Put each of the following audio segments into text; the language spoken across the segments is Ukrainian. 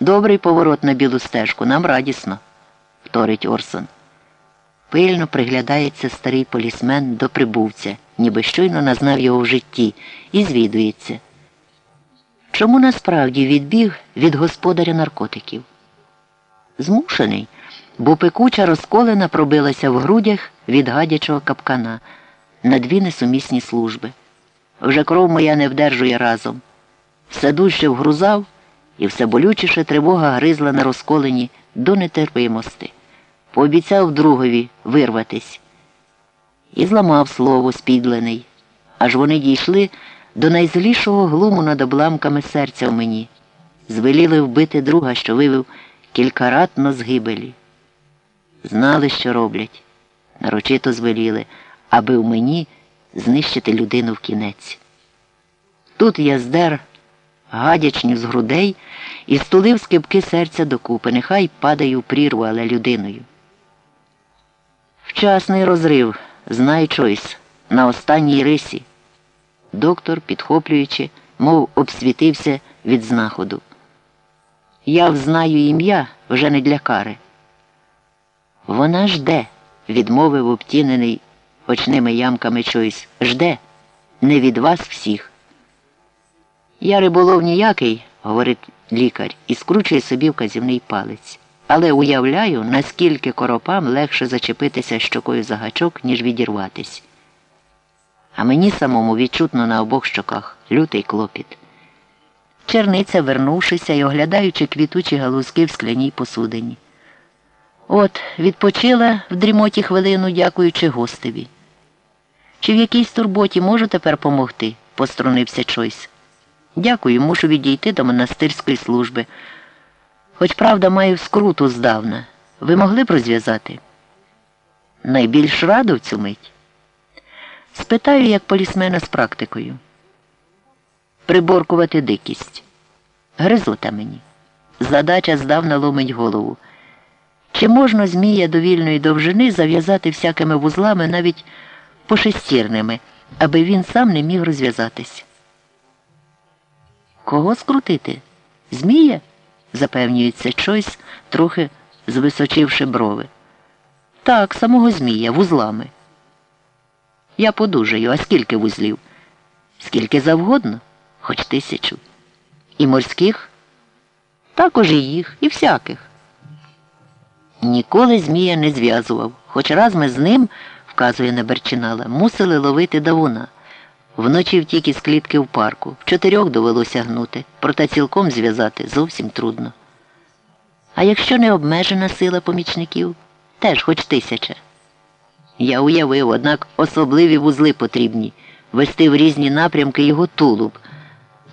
Добрий поворот на білу стежку, нам радісно, вторить Орсон. Пильно приглядається старий полісмен до прибувця, ніби щойно назнав його в житті, і звідується. Чому насправді відбіг від господаря наркотиків? Змушений, бо пекуча розколена пробилася в грудях від гадячого капкана на дві несумісні служби. Вже кров моя не вдержує разом. Все дужче вгрузав, і все болючіше тривога гризла на розколені до нетерпимости. Пообіцяв другові вирватись. І зламав слово спідлений, аж вони дійшли до найзлішого глуму над обламками серця в мені. Звеліли вбити друга, що вивів кількаратно з гибелі. Знали, що роблять, нарочито звеліли, аби в мені знищити людину в кінець. Тут я здер гадячню з грудей і стулив скибки серця докупи, нехай падаю в прірву, але людиною. Вчасний розрив, знай Чойс, на останній рисі. Доктор, підхоплюючи, мов обсвітився від знаходу. Я взнаю ім'я вже не для кари. Вона жде, відмовив обтінений очними ямками Чойс. Жде, не від вас всіх. Я риболов ніякий, говорить лікар, і скручує собі вказівний палець. Але уявляю, наскільки коропам легше зачепитися щокою за гачок, ніж відірватись. А мені самому відчутно на обох щоках лютий клопіт. Черниця, вернувшися і оглядаючи квітучі галузки в скляній посудині. От, відпочила в дрімоті хвилину, дякуючи гостеві. Чи в якійсь турботі можу тепер помогти? пострунився Чойс. Дякую, мушу відійти до монастирської служби. Хоч правда маю скруту здавна. Ви могли б розв'язати? Найбільш раду в цю мить. Спитаю, як полісмена з практикою. Приборкувати дикість. Гризота мені. Задача здавна ломить голову. Чи можна змія довільної довжини зав'язати всякими вузлами, навіть пошестірними, аби він сам не міг розв'язатись? Кого скрутити? Змія? запевнюється Чойс, трохи звисочивши брови. Так, самого Змія, вузлами. Я подужаю, а скільки вузлів? Скільки завгодно, хоч тисячу. І морських? Також і їх, і всяких. Ніколи Змія не зв'язував, хоч раз ми з ним, вказує Неберчинала, мусили ловити давуна. Вночі втік із клітки в парку. В чотирьох довелося гнути, проте цілком зв'язати зовсім трудно. А якщо не обмежена сила помічників, теж хоч тисяча. Я уявив, однак особливі вузли потрібні вести в різні напрямки його тулуб,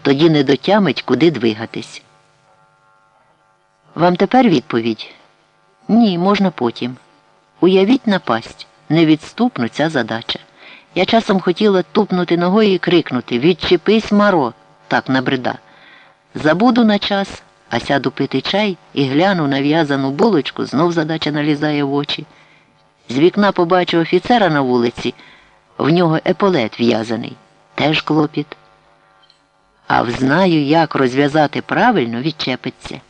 тоді не дотямить, куди двигатись. Вам тепер відповідь? Ні, можна потім. Уявіть напасть. Невідступно ця задача. Я часом хотіла тупнути ногою і крикнути Відчепись, маро, так набрида. Забуду на час, а сяду пити чай і гляну на в'язану булочку, знов задача налізає в очі. З вікна побачу офіцера на вулиці, в нього еполет в'язаний, теж клопіт. А взнаю, як розв'язати правильно, відчепиться.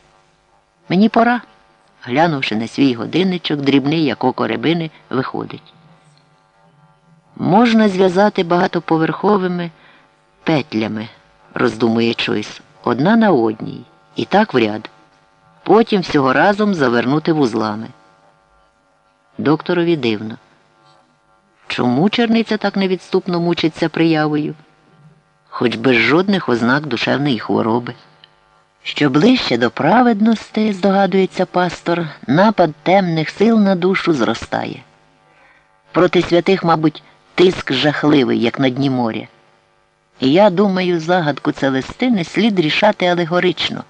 Мені пора, глянувши на свій годинничок, дрібний, як око рибини, виходить. Можна зв'язати багатоповерховими петлями, роздумує Чойс, одна на одній, і так в ряд. Потім всього разом завернути вузлами. Докторові дивно. Чому черниця так невідступно мучиться приявою? Хоч без жодних ознак душевної хвороби. Що ближче до праведності, здогадується пастор, напад темних сил на душу зростає. Проти святих, мабуть, тиск жахливий, як на дні моря. І я думаю, загадку Целестини слід рішати алегорично,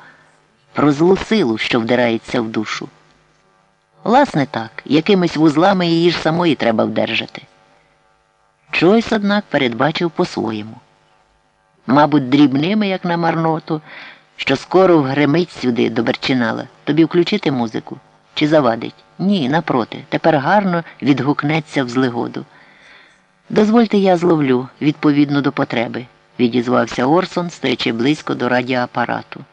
про злу силу, що вдирається в душу. Власне так, якимись вузлами її ж самої треба вдержати. Чойс, однак, передбачив по-своєму. Мабуть, дрібними, як на марноту, що скоро вгремить сюди до Берчинала, тобі включити музику чи завадить? Ні, напроти, тепер гарно відгукнеться в злигоду. Дозвольте, я зловлю відповідно до потреби, відізвався Орсон, стоячи близько до радіоапарату.